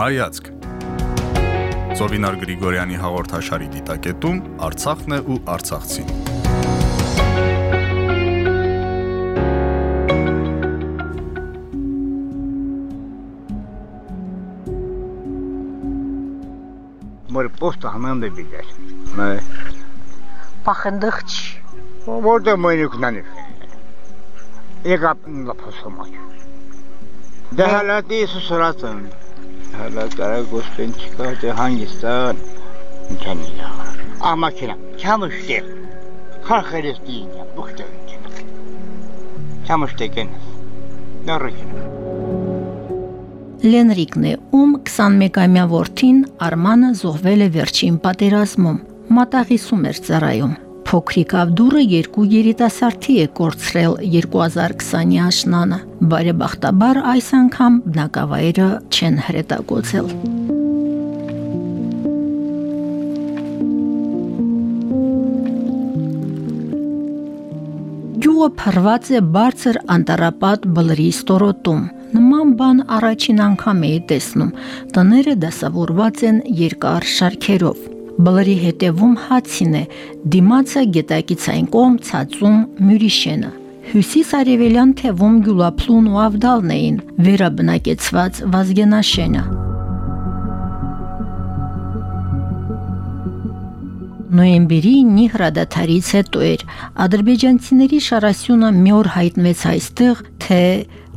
Հայացք Զովինար Գրիգորյանի հաղորդաշարի դիտակետում Արցախն է ու Արցախցին։ Մոր պոստը համեն դե բիգար։ Մե Պախնդղ չի։ որտե մոյնիկ նանի։ Եկա լափոսոմաչ։ Դե հալատի սուսրացն։ Հələ qara qoşqun çıxardı hangisindən? Kənilə. Amma kirə, kamışdı. Xarxırız deyinə, bu qədər. Kamışdı gəniz. Նորություն։ Լենրիկն է, ում 21-ամյա որդին Արմանը զոհվել է վերջին պատերազմում։ Մատաղիսում էր ծառայում։ Փոքրիկ Աբդուրը երկու երիտասարդի է կորցրել 2020-ի աշնանը։ Բարեբախտաբար այս անգամ բնակավայրը չեն հրետակոծել։ Գյուղը փռված է բարձր անտարապատ բլրի ստորոտում։ Նման բան առաջին անգամ էի տեսնում։ Տները դասավորված են երկար շարքերով։ Բլրի հետևում հացին է, դիմացը գետակից այն կողմ ցածում մյուրիշենը։ Հյուսիս արևելյան թևում գյուլապլուն ու ավդալն էին, վերաբնակեցված վազգենաշենը։ Նոյեմբերի 9 հրադադարից հետո էր ադրբեջանցիների շարասյունը մի օր հայտնվեց այստեղ, թե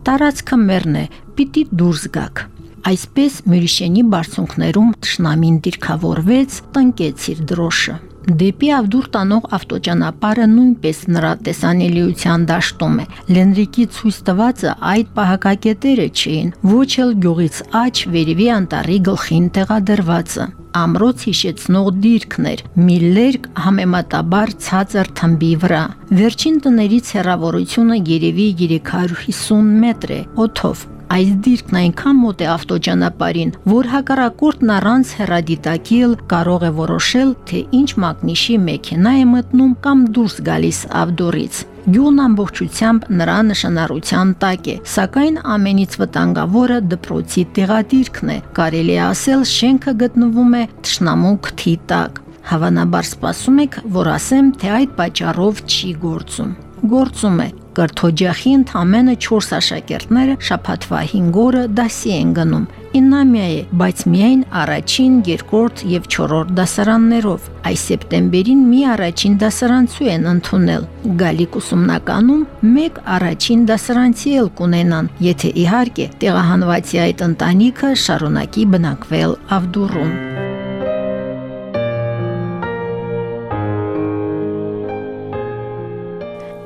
տարածքը մեռն է, պիտի դուրս գաք։ Այսպես Մյուրիշենի բարձունքներում ճշնամին դիրքավորվեց, տնկեց իր դրոշը։ Դեպի Ավդուր տանող ավտոճանապարհը նույնպես նրա տեսանելիության դաշտում է։ Լենրիկի ցույց տվածը այդ պահակակետերը չէին, ոչ էլ գյուղից աճ վերևի անտառի գլխին տեղադրվածը ամրոց հիշեցնող դիրքներ, մի լերկ համեմատաբար ցածր թմբի վրա։ Վերջին տներից հեռավորությունը երևի 350 մետր է, օթով։ Այս դիրքն այնքան մոտ է ավտոճանապարհին, որ հակառակորդն առանց հեռադիտակիլ կարող է որոշել, թե ինչ մագնիշի մեքենա է մտնում կամ դուրս գալիս ավդորից։ Գյուղն ամբողջությամբ նրա նշանառության տակ է, սակայն ամենից վտանգավորը դպրոցի տեղադիրքն է։ Կարելի է ասել, շենքը գտնվում է Թշնամու քթի տակ։ Հավանաբար սպասում եք, որ ասեմ, թե այդ պատճառով չի գործում։ Գործում է, Կրթօջախի ընդամենը 4 աշակերտները շաբաթվա 5 օրը դասի են գնում։ Իննամիա է, բայց միայն առաջին, երկրորդ եւ չորրորդ դասարաններով։ Այս սեպտեմբերին մի առաջին դասարանցու են ընդունել։ Գալիք ուսումնականում մեկ առաջին դասարանցի էլ կունենան, եթե իհարկե տեղահանվածի այդ ընտանիքը շարունակի բնակվել Ավդուրում։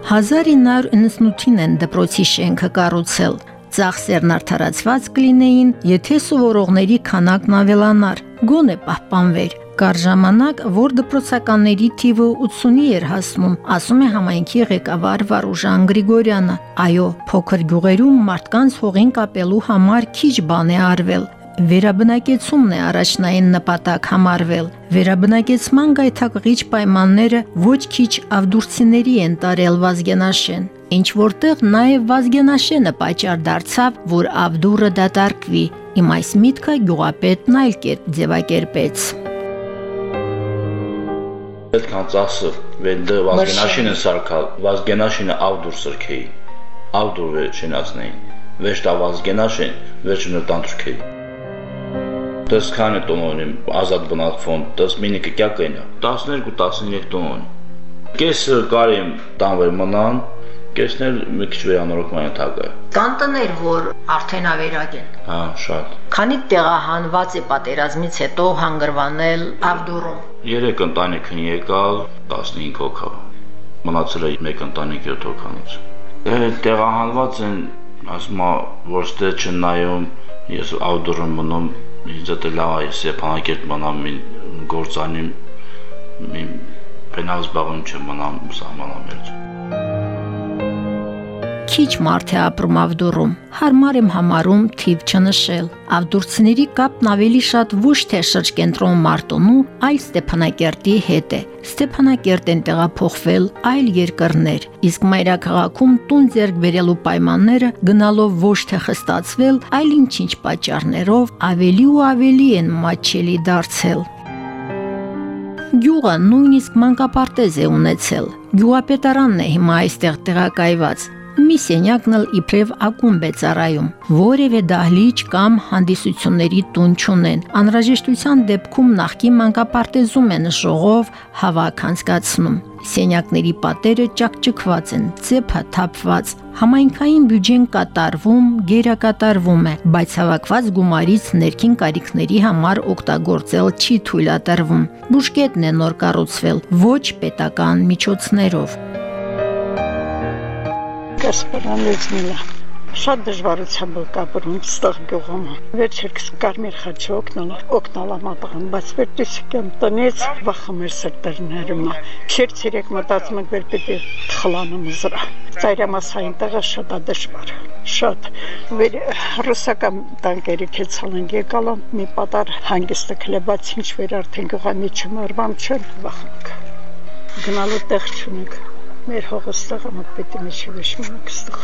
1998-ին են դպրոցի շենքը կառուցել։ Ծախսերն արդարացված կլինեին, եթե սովորողների քանակն ավելանար, գոնե պահպանվեր։ Կար ժամանակ, որ դպրոցականների թիվը 80-ի էր հասնում, ասում է համայնքի ղեկավար Վարուժան Գրիգորյանը։ Այո, փոքր գյուղերում մարդկանց հողին կապելու համար քիչ բան է արվել, Վերաբնակեցումն է առաջնային նպատակ համարվել։ Վերաբնակեցման գայթակղիչ պայմանները ոչ քիչ ավդուրցիների են տարել Վազգենաշեն։ Ինչ որտեղ նաև Վազգենաշենը պատճառ դարձավ, որ Ավդուրը դատարկվի։ Իմ այս միտքը գյուղապետն այլ կերպ ձևակերպեց։ Այդքան ծախսը վենդը Վազգենաշինը սարքալ, Վազգենաշինը Ավդուր սրքեի։ Ավդուր վերջինացնեին։ Վեշտա Վազգենաշին վերջինը տանտրքեի տես քանը տոնն ազատ բնակվում, տես մինիկը կյակենա։ 12-13 տոն։ Կեսը կարիմ տանվեր մնան, կեսն էլ մի քիչ վերանորոգման ենթակա։ Կան տներ, որ արդեն ավերակ են։ Հա, շատ։ Քանի տեղահանված է պատերազմից հետո հանգրվանել Ավդուրում։ 3 ընտանիքն եկալ 15 հոգա։ Մնացել է մեկ ընտանիք 7 հոգանոց։ Տեղահանված են, ասում որ ստե չնայում, ես ավդուրում մնում ինձ դա լավ է սեփանակերտ մնամ գործանի մի բնավ զբաղում չեմ մնամ սահմանամերձ քիչ մարդ է ապրում Ավդուրում։ Հարմար եմ համարում թիվ չնշել։ Ավդուրցիների կապն ավելի շատ ոչ թե շրջկենտրոն Մարտոնու, այլ Ստեփանակերտի հետ է։ Ստեփանակերտ են տեղափոխվել այլ երկրներ, իսկ մայրաքաղաքում տուն ձեռք բերելու պայմանները գնալով ոչ թե խստացվել, այլ ինչ-ինչ պատճառներով ավելի ու ավելի են մաչելի դարձել։ Գյուղը նույնիսկ մանկապարտեզ է ունեցել։ Գյուղապետարանն է հիմա այստեղ տեղակայված մի սենյակն էլ իբրև ակումբ է ծառայում։ Որևէ դահլիճ կամ հանդիսությունների տուն չունեն։ Անհրաժեշտության դեպքում նախկին մանկապարտեզում են ժողով հավաք անցկացնում։ Սենյակների պատերը ճակճկված են, ծեփը թափված։ Համայնքային բյուջեն կատարվում, գերակատարվում է, բայց հավաքված գումարից ներքին կարիքների համար օգտագործել չի թույլատրվում։ Բուժկետն է նոր կառուցվել ոչ պետական միջոցներով։ Կասպարանից միլա շատ դժվարությամբ կապրում ստեղ գյուղում։ Վերջերքս կարմիր խաչը օգնալ, օգնալ ամատղան, բայց վերջիսկեմ տնից վախում էր սրտերներում։ Չեր ցերեկ մտածում եք վեր պիտի խլանում զրա։ Ծայրամասային տեղը շատ է դժվար։ Շատ վեր ռուսական տանկերի քեցալն եկալ մի պատար հանգիստը քլեբաց ինչ վեր արդեն գյուղամի չմարվամ չեն վախնք։ Գնալու տեղ չունենք մեր հողստեղը է միջի վեշմանք ստեղ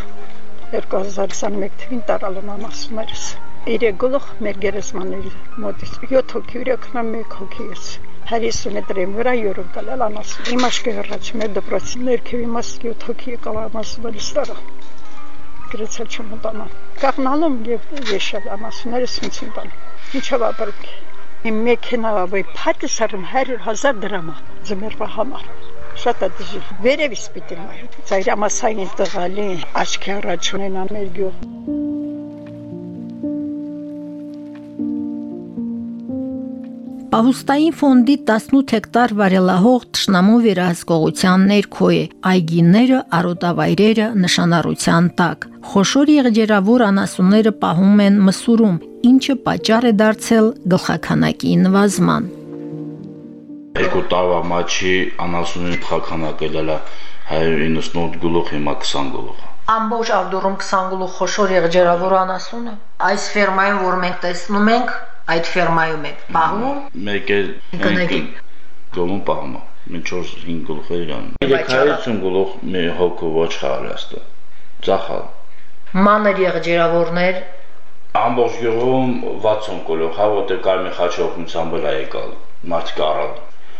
2021 թվին տարալում ամասումերս իրեք գլուխ մեր գերեզմաների մոտից 7 հոգի ուրեքնա 1 հոգի ես 50 մետրի վրա յուրում կլել ամասում իմ աշկի հրաչ մեր դպրոցի ներքևի մաս 7 հոգի եկալ ամասումերս տարա գրեցել չմտանա կաղնալում եւ եշել ամասումերս ինձ ընտան ինչով ապրենք իմ մեքենա վայ փաթը սարում 100 000 դրամա ձմերվա համար շատ է դժվար։ Վերևից պիտի նայ։ Ծայրամասային տղալի աչքի առաջ ունենա մեր գյուղ։ Պահուստային ֆոնդի 18 հեկտար վարելահող Տշնամու վերահսկողության ներքո է։ Այգիները, արոտավայրերը նշանառության տակ։ Խոշոր եղջերավոր անասունները պահում են մսուրում, ինչը պատճառ է դարձել գլխականակի նվազման երկու տարվա մաչի անասունի թխականակը լալա 198 գլուխ հիմա 20 գլուխ ամբողջ ալդուրում 20 գլուխ խոշոր եղջերավոր անասունը այս ֆերմայում որ մենք տեսնում ենք այդ ֆերմայում է պահում մեկ է գոմուն պահում մինչ 5 գլուխ է իրան 350 գլուխ մի հոգու ոչ խարաստը ծախալ մանր եղջերավորներ ամբողջ գյուղում 60 գլուխ հա որտեղ կարմիր խաչի օգնությամբ էլ եկալ մարդիկ առալ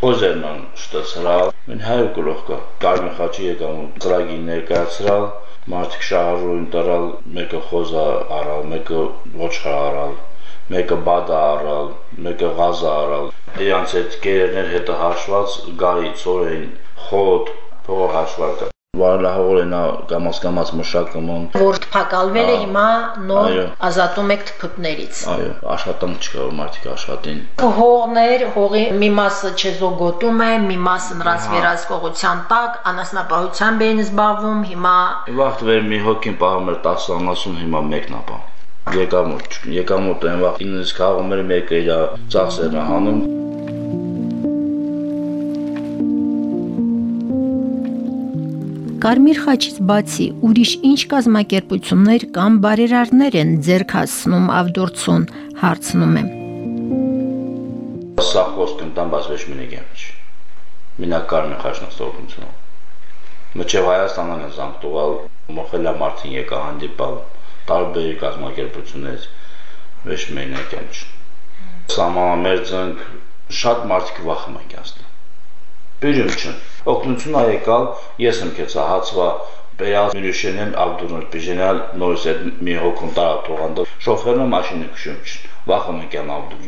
Խոզերման շտացրալ, մեն 100 գլուխ կա։ Կարմիր խաչի եկամ ծրագիր ներկայացրալ, մարդիկ շահառույն տարալ, մեկը խոզա առալ, մեկը ոչխար առալ, մեկը բադա առալ, մեկը ղազա առալ։ Իրանց այդ գերերներ հետը հաշված գարի, ծորեն, խոտ, փողը հաշվարկը վարլահորենա կամաց կամաց մշակում են որ թփակալվել է հիմա նոր ազատում եք թփուտներից այո աշխատանք չկա որ մարդիկ աշխատեն հողներ հողի մի մասը չեզոգոտում է մի մասը նրանց վերահսկողության տակ անասնապահությամբ էին զբաղվում հիմա վաղ վեր մի հոգին պահում էր 10 անասուն հիմա մեկն ապա եկամուտ եկամուտ այն վաղ ինձ քաղում էր մեկը իր ծախսերը հանում Կարմիր խաչից բացի ուրիշ ինչ կազմակերպություններ կամ բարերարներ են ձեռք հասցնում ավդորցուն, հարցնում եմ։ Սա խոսքն տան բաց ոչ մինի գեմչ։ Մինա կարմիր խաչն ստորությունը։ Մինչև Հայաստանն է զանգտուղալ մոխելա մարդին եկա հանդիպալ տարբեր կազմակերպություններից ոչ մենակ գեմչ։ Սամանամերձանք շատ մարդիկ վախում են կյանցնել։ Բերում չն օգնություն եկալ, ես եմ կեցա հացվա բերալ միրուշենեն աբդուրներ բիժենալ նորս այդ մի հոգուն տարա թողանդը շոֆերնը մաշինը քշում վախում ենք ան աբդուր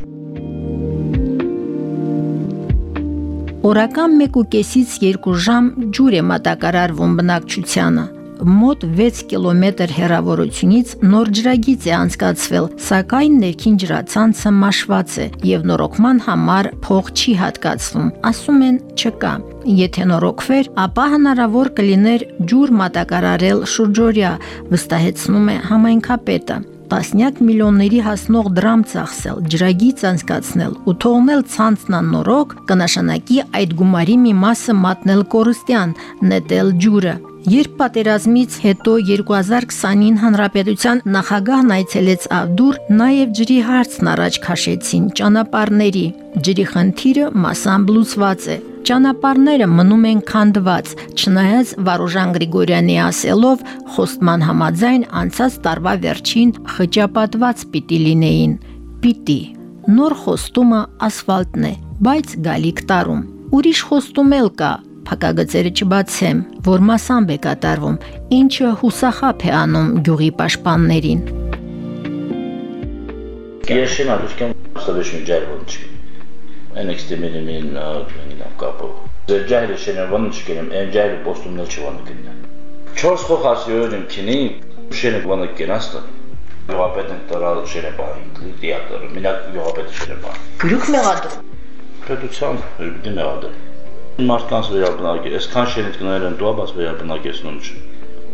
Օրական 1.5-ից 2 ժամ ջուր է մատակարարվում բնակչությանը մոտ 6 կիլոմետր հեռավորությունից նոր ջրագիծ է անցկացվել, սակայն ներքին ջրացանցը մաշված է եւ նորոգման համար փող չի հատկացվում։ Ասում են չկա։ Եթե նորոգվեր, ապա հնարավոր կլիներ ջուր մատակարարել շուրջօրյա, վստահեցնում է համայնքապետը տասնյակ միլիոնների հասնող դրամ ծախսել, ջրագիծ անցկացնել ու թողնել ցանցն աննորոք կնշանակի այդ գումարի մի մասը մատնել կորստյան, նետել ջուրը Երբ պատերազմից հետո 2029 հանրապետության նախագահն այցելեց Ավդուր, նաև ջրի հարցն առաջ քաշեցին ճանապարհների։ Ջրի խնդիրը մասամբ լուծված է։ Ճանապարհները մնում են քանդված, չնայած Վարոժան Գրիգորյանի ասելով, խոստման համաձայն անցած տարվա վերջին խճապատված պիտի լինեին։ Պիտի։ Նոր խոստումը ասֆալտն է, բայց գալիք տարում։ Ուրիշ խոստում էլ կա, փակագծերը չբացեմ, որ մասամբ է կատարվում, ինչը հուսախապ է անում գյուղի պաշտպաններին։ Ես շնորհակալ եմ սովեշնի ջայրոնչի։ NXT-ին մին նինամ կապո։ Ձեր ջայրը շենավանը չկերեմ, այն ջայրը պոստումնել չվանը կնա։ 4 խոխասյորին քինի շենը վանը կենաստը։ Գյուղապետն տորալ շենապահի, դիակտորը, մինակ գյուղապետը շենապահ։ Գրուկ մեղադրում։ Պետության հրբիդի մեղադրում մարդկանց վերաբնակել, այսքան շենիտ գնել են դուա, բայց վերաբնակեցնում չի։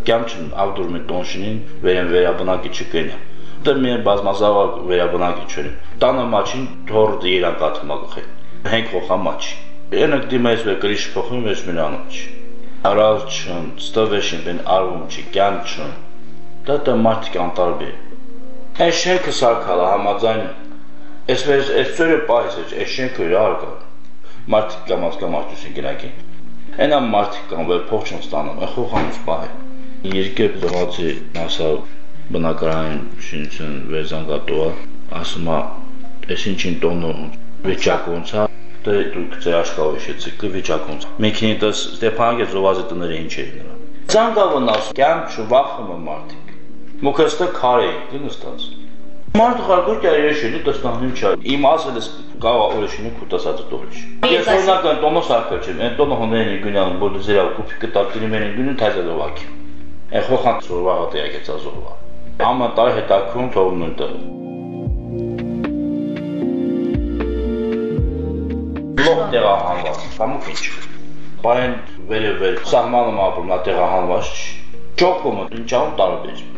Կյամ չն ավդուրմի տոնշինին վերեն վերաբնակի չկենա։ Դե մի բազմազավակ վերաբնակի չեն։ Տանը մաչին թոր երակաթմա գխեն։ Հենք խոխա մաչի։ Ենակ դիմայս վե գրիշ փոխում վեճ մին անոչ։ Արալ չն, ստովեշին բեն արվում չի, կյամ չն։ Դա դա մարդիկ անտարբի։ Այս շենքը սարքալա համաձայն Այսպես այսօրը պայս է, այս շենքը իրար մարդիկ կամ ասկամարտություն գնակին։ Այնա մարդիկ կամ որ փող չեն ստանում, այն խոխանուց պահ է։ Երկեր դղացի մասա բնակարային շինություն վեզանգատոա, ասում է, այս ինչին տոնո վիճակոնց է, դե դուք ձեր աշխարհը շեցիք վիճակոնց։ Մեքենի դες Ստեփանագե զովազի տները ինչ էր նրա։ Ցանկավնաս կյան շվախում մարդիկ։ Մոքստը քարե դնստած։ Մարդ խարգոր կարելի շելի տեսնահին չա։ Իմ ասելս կավա օրեշինի կուտասած դորիչ։ Ես օրինակ տոմոս արկա չեմ, այն տոմը հոներին գնան, որ ձերա կուփի կտակտինի մեն գնուն թազելովակի։ Այն խոխան ծորվաղը տեղեկեցա զորվա։ Ամա տար հետաքրում թողնում դը։ Լող տեղահանված, համուք ինչ։ Բայն վերևել, սահմանում ապրում, նա տեղահանված չի։ Ճոկումը ինչա՞ուն տարբեր։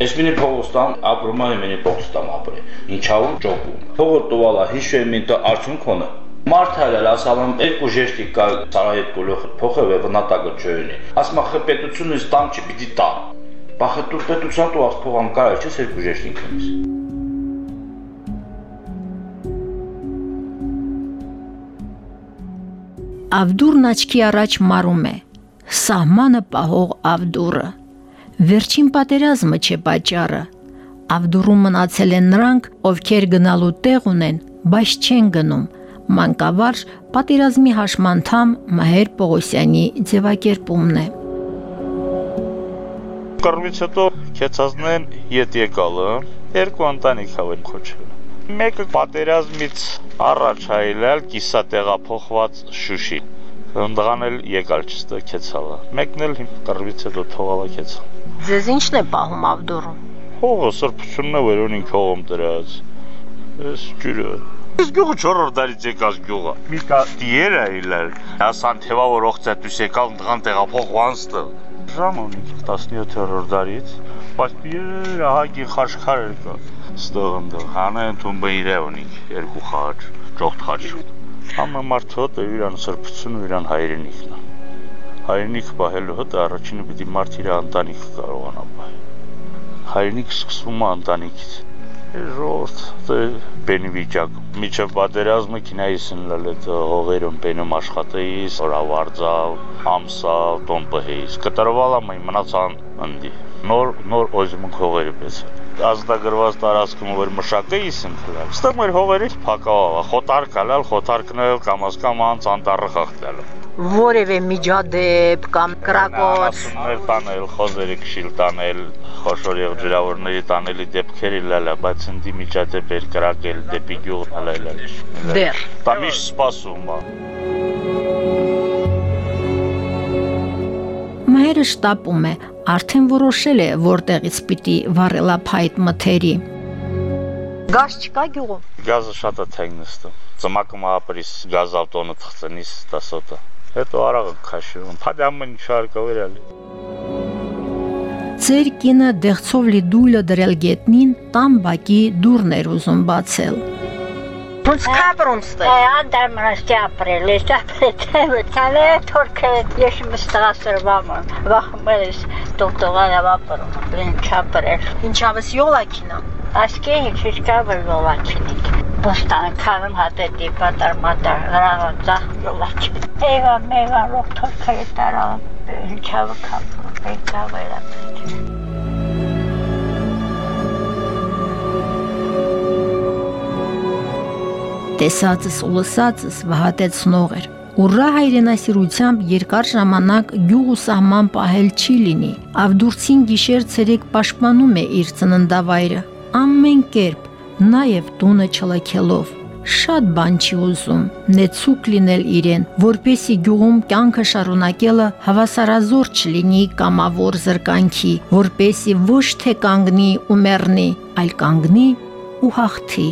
Ես մինի փողոստան ապրում եմ, մինի փողոստան ապրի։ Ինչա՞ու ճոկու։ Փողը տուալա հիշում եմ տա արդյունքոնը։ Մարդալը ասալում երկու ժեշտի կա ծառայետ գլուխը փոխը վե վնատակը չունի։ Ասма խպետությունը ստամ չի պիտի տա։ Բախը դու պետության դու ասփողամ կարա չես երկու ժեշտին քնես։ Ավդուրն աչքի առաջ մարում է։ Սահմանը պահող Ավդուրը Վերջին պատերազմը չէ պատճառը։ Ավդուրում մնացել են նրանք, ովքեր գնալու տեղ ունեն, բայց չեն գնում։ Մանկավարժ պատերազմի հաշմանդամ Մհեր Պողոսյանի ձևակերպումն է։ Կռվից հետո քեցածնեն ետ եկալը, երկու ընտանիք հավեն քոչել։ Մեկը պատերազմից առաջ հայելալ կիսա տեղափոխված Շուշի։ Ընդղան էլ եկալ չստը քեցալը։ Մեկն էլ կռվից հետո թողալա քեցալ։ Ձեզ ի՞նչն է պահում Ավդուրում։ Հողը սրբությունն է վերոնին քողում դրած։ Էս ջուրը։ Ես գյուղը չորրորդ դարից եկած գյուղը։ Մի կա դիեր է իլել։ Հասան թեվա որ օղծետուս եկալ դղան տեղափոխ վանստը։ Ժամ ունի 17-րդ դարից, բայց դիեր ահագի խաչքար էր կա։ Ստողնդը հանեն թումբը իրե ունի երկու խաչ, ճոխտ խաչ։ Համը մարդոտ է իրան սրբությունը իրան հայրենիքն է հայրենիք պահելու հետ առաջինը պիտի մարդ իր ընտանիքը կարողանա պահել։ Հայրենիք սկսվում է ընտանիքից։ Ժողովուրդ դե բենի վիճակ։ Միջև պատերազմը քինայիս ընլել է հողերում բենում աշխատեիս, օրավարձա, ամսա, տոն պհեիս։ Կտրվալա մայ մնացան ընդի։ Նոր նոր օզմունք հողերը պես ազդագրված տարածքում որ մշակը իսն խլալ։ Ստեղ մեր հողերից փակավա, խոտար կալալ, խոտարկնել կամ ասկամ անց անտառը խախտել որևէ միջադեպ կամ կրակոց ասումներ տանել, խոզերի քշիլ տանել, խոշոր եւ ջրավորների տանելի դեպքերի լալա, բայց ընդի միջադեպ էր կրակել դեպի գյուղ հալայլա։ Դեր։ Դա միշտ սպասում է։ Մայրը շտապում է, արդեն որոշել է, որտեղից պիտի վառելափայտ մթերի։ Գազ չկա գյուղում։ Գազը շատ է թեգնստը։ Ծմակը մապրիս գազ ավտոնը թխծնիս տասոտը հետո արաղը քաշում, փադամը շարկով իրալի։ Ձեր կինը դեղցով լի դույլը դրել գետնին, տան բակի դուրներ ուզում բացել։ Ոնց կապրոնստը։ Անդար մնացի ապրել, ես ապրել եմ, ցալե թորքը ես մստղասրվամ, վախմել ես տողտողալա ապրում, լին չապրել։ Ինչավս յոլակինա։ Ասկե ինչ կավր յոլակինիկ։ Բոստան քարում հատետի պատար մատար հրավանցա յոլակին։ Էվա մեվա ռոք թորքը տարա, ինչավը կապրում, բեկավերա պետք։ Տեսածս ու լսածս վհատեցնող էր։ Ուռա հայրենասիրությամբ երկար ժամանակ գյուղ ու սահման պահել չի լինի։ Ավդուրցին գիշեր ցերեկ պաշտպանում է իր ծննդավայրը։ Ամեն կերպ, նաև տունը չլքելով շատ բան չի ուզում նեցուկ լինել իրեն, որպեսի գյուղում կյանքը շարունակելը հավասարազոր չլինի կամավոր զրկանքի, որպեսի ոչ թե կանգնի ու մեռնի, այլ կանգնի ու հաղթի։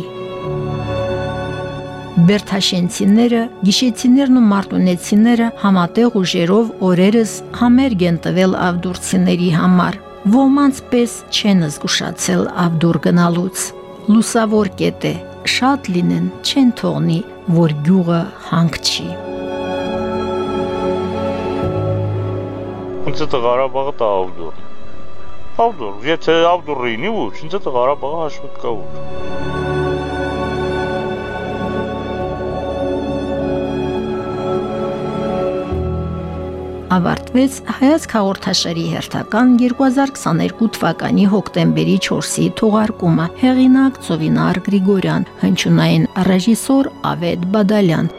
Բերթաշենցիները, գիշեցիներն ու մարտունեցիները համատեղ ուժերով օրերս համերգ են տվել ավդուրցիների համար։ Ոմանց պես չեն զգուշացել ավդուր գնալուց։ Լուսավոր կետ է, շատ լինեն, չեն թողնի, որ գյուղը հանգչի։ Ինչ է Ղարաբաղը տա ավդուրն։ Ավդուր, եթե ավդուրը ինի ու, ինչ է Ղարաբաղը հաշվի կա ու։ ավարտվեց հայացք հաղորդաշարի հերթական 2022 թվականի հոկտեմբերի 4-ի թողարկումը։ Հեղինակ Ծովինար Գրիգորյան, հնչյունային ռեժիսոր Ավետ Բադալյան։